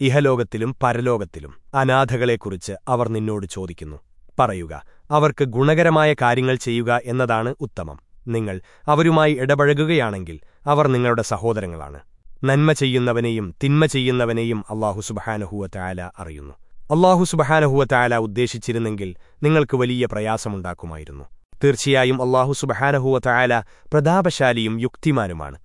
ഇഹലോകത്തിലും പരലോകത്തിലും അനാഥകളെക്കുറിച്ച് അവർ നിന്നോട് ചോദിക്കുന്നു. പറയുക അവർക്ക് ഗുണകരമായ കാര്യങ്ങൾ ചെയ്യുക എന്നതാണ് ഉത്തമം. നിങ്ങൾ അവരുമായി ഇടപഴകുകയാണെങ്കിൽ അവർ നിങ്ങളുടെ സഹോദരങ്ങളാണ്. നന്മ ചെയ്യുന്നവനെയും തിന്മ ചെയ്യുന്നവനെയും അള്ളാഹു സുബഹാനഹുവ തായാല അറിയുന്നു. അള്ളാഹു സുബഹാനഹുവ തായാല ഉദ്ദേശിച്ചിരുന്നെങ്കിൽ നിങ്ങൾക്ക് വലിയ പ്രയാസമുണ്ടാക്കുമായിരുന്നു. തീർച്ചയായും അള്ളാഹു സുബഹാനഹുവ തായാല പ്രതാപശാലിയും യുക്തിമാനുമാണ്.